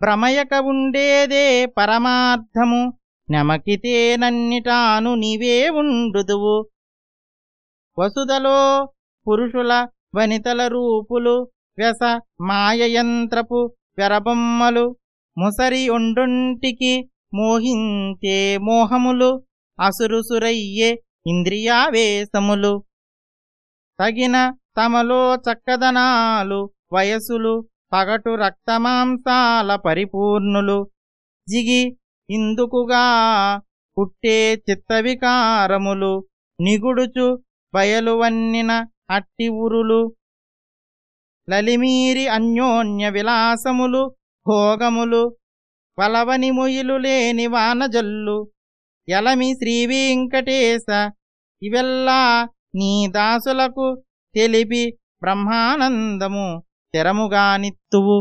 ప్రమయక ఉండేదే పరమార్థము నెమకితేనన్నిటాను నీవే ఉండుదువు. వసుదలో పురుషుల వనితల రూపులు వ్యస మాయయంత్రపు వెరబొమ్మలు ముసరి ఒండొంటికి మోహించే మోహములు అసురుసురయ్యే ఇంద్రియావేశములు. తగిన తమలో చక్కదనాలు వయసులు పగటు రక్తమాంసాల పరిపూర్ణులు. జిగి ఇందుకుగా పుట్టే చిత్తవికారములు. నిగుడుచు బయలువన్నిన అట్టి ఉరులు. లలిమీరి అన్యోన్య విలాసములు. భోగములు. వలవని ముయిలు లేని వానజల్లు. ఎలమి శ్రీవెంకటేశ. ఇవెల్లా నీ దాసులకు తెలిపి బ్రహ్మానందము. తెరముగానిత్తువు.